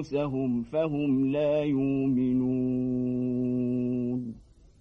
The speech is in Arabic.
أنفسهم فهم لا يؤمنون.